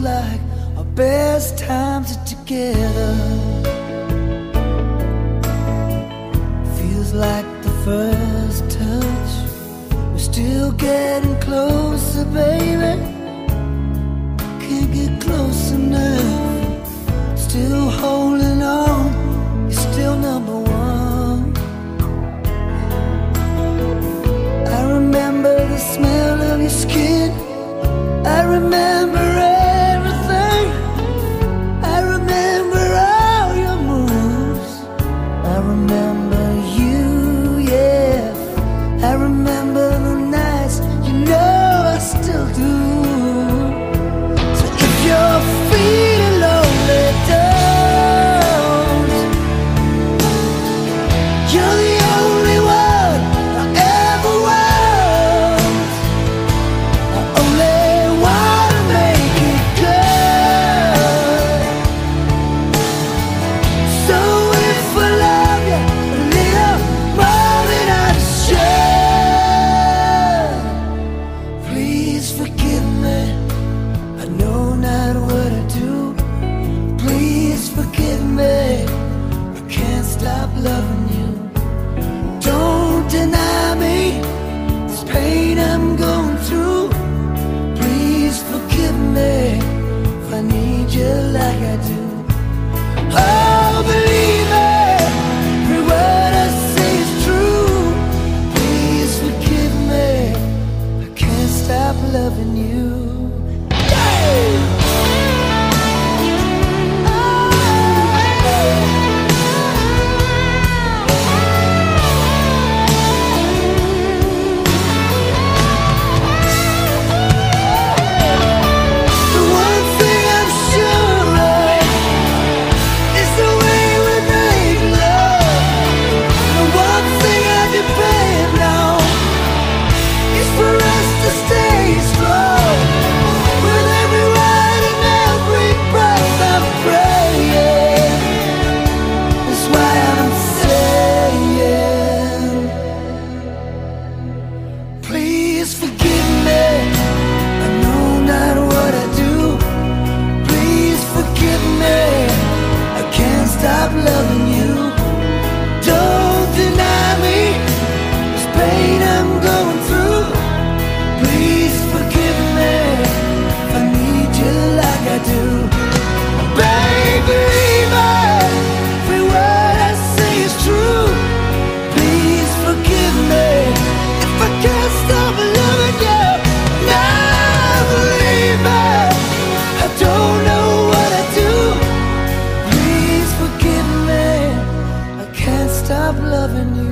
like our best times are together. Feels like the first touch. We're still getting closer, baby. Can't get close enough. Still holding. avenue